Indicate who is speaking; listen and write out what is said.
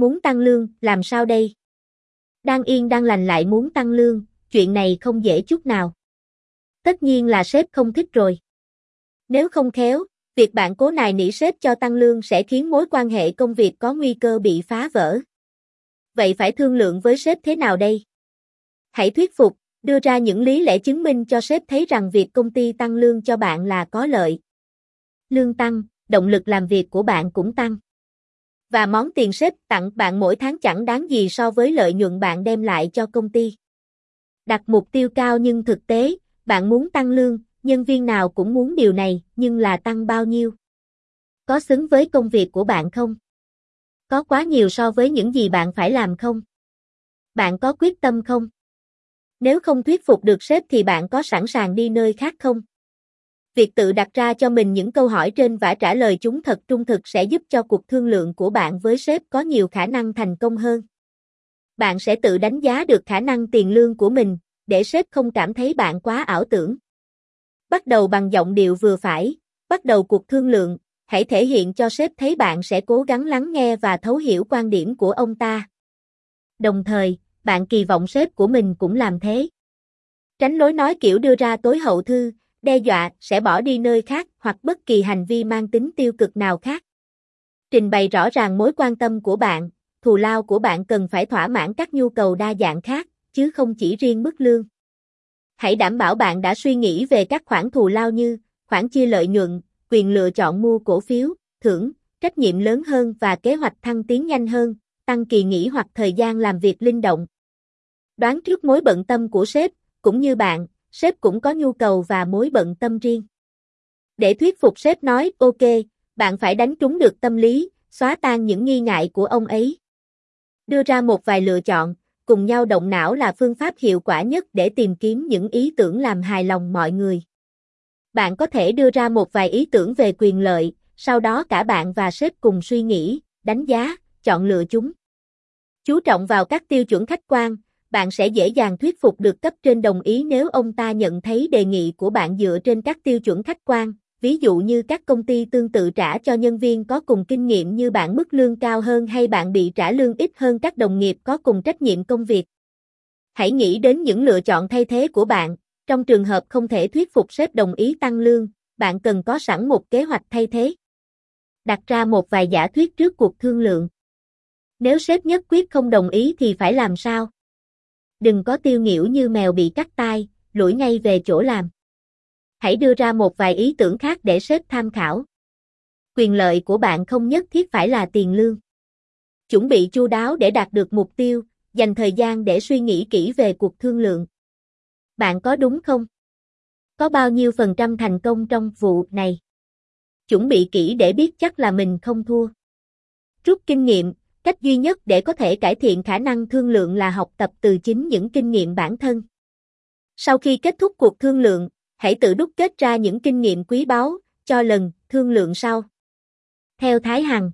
Speaker 1: muốn tăng lương, làm sao đây? Đang yên đang lành lại muốn tăng lương, chuyện này không dễ chút nào. Tất nhiên là sếp không thích rồi. Nếu không khéo, việc bạn cố nài nỉ sếp cho tăng lương sẽ khiến mối quan hệ công việc có nguy cơ bị phá vỡ. Vậy phải thương lượng với sếp thế nào đây? Hãy thuyết phục, đưa ra những lý lẽ chứng minh cho sếp thấy rằng việc công ty tăng lương cho bạn là có lợi. Lương tăng, động lực làm việc của bạn cũng tăng. Và món tiền sếp tặng bạn mỗi tháng chẳng đáng gì so với lợi nhuận bạn đem lại cho công ty. Đặt mục tiêu cao nhưng thực tế, bạn muốn tăng lương, nhân viên nào cũng muốn điều này, nhưng là tăng bao nhiêu? Có xứng với công việc của bạn không? Có quá nhiều so với những gì bạn phải làm không? Bạn có quyết tâm không? Nếu không thuyết phục được sếp thì bạn có sẵn sàng đi nơi khác không? Việc tự đặt ra cho mình những câu hỏi trên và trả lời chúng thật trung thực sẽ giúp cho cuộc thương lượng của bạn với sếp có nhiều khả năng thành công hơn. Bạn sẽ tự đánh giá được khả năng tiền lương của mình, để sếp không cảm thấy bạn quá ảo tưởng. Bắt đầu bằng giọng điệu vừa phải, bắt đầu cuộc thương lượng, hãy thể hiện cho sếp thấy bạn sẽ cố gắng lắng nghe và thấu hiểu quan điểm của ông ta. Đồng thời, bạn kỳ vọng sếp của mình cũng làm thế. Tránh lối nói kiểu đưa ra tối hậu thư, đe dọa sẽ bỏ đi nơi khác hoặc bất kỳ hành vi mang tính tiêu cực nào khác. Trình bày rõ ràng mối quan tâm của bạn, thù lao của bạn cần phải thỏa mãn các nhu cầu đa dạng khác, chứ không chỉ riêng mức lương. Hãy đảm bảo bạn đã suy nghĩ về các khoản thù lao như khoản chia lợi nhuận, quyền lựa chọn mua cổ phiếu, thưởng, trách nhiệm lớn hơn và kế hoạch thăng tiến nhanh hơn, tăng kỳ nghỉ hoặc thời gian làm việc linh động. Đoán trước mối bận tâm của sếp, cũng như bạn, sếp cũng có nhu cầu và mối bận tâm riêng. Để thuyết phục sếp nói, ok, bạn phải đánh trúng được tâm lý, xóa tan những nghi ngại của ông ấy. Đưa ra một vài lựa chọn, cùng nhau động não là phương pháp hiệu quả nhất để tìm kiếm những ý tưởng làm hài lòng mọi người. Bạn có thể đưa ra một vài ý tưởng về quyền lợi, sau đó cả bạn và sếp cùng suy nghĩ, đánh giá, chọn lựa chúng. Chú trọng vào các tiêu chuẩn khách quan, bạn sẽ dễ dàng thuyết phục được cấp trên đồng ý nếu ông ta nhận thấy đề nghị của bạn dựa trên các tiêu chuẩn khách quan, ví dụ như các công ty tương tự trả cho nhân viên có cùng kinh nghiệm như bạn mức lương cao hơn hay bạn bị trả lương ít hơn các đồng nghiệp có cùng trách nhiệm công việc. Hãy nghĩ đến những lựa chọn thay thế của bạn, trong trường hợp không thể thuyết phục sếp đồng ý tăng lương, bạn cần có sẵn một kế hoạch thay thế. Đặt ra một vài giả thuyết trước cuộc thương lượng. Nếu sếp nhất quyết không đồng ý thì phải làm sao? Đừng có tiêu nghỉu như mèo bị cắt tai, lủi ngay về chỗ làm. Hãy đưa ra một vài ý tưởng khác để sếp tham khảo. Quyền lợi của bạn không nhất thiết phải là tiền lương. Chuẩn bị chu đáo để đạt được mục tiêu, dành thời gian để suy nghĩ kỹ về cuộc thương lượng. Bạn có đúng không? Có bao nhiêu phần trăm thành công trong vụ này? Chuẩn bị kỹ để biết chắc là mình không thua. Rút kinh nghiệm, cách duy nhất để có thể cải thiện khả năng thương lượng là học tập từ chính những kinh nghiệm bản thân. Sau khi kết thúc cuộc thương lượng, hãy tự đúc kết ra những kinh nghiệm quý báu cho lần thương lượng sau. Theo Thái Hằng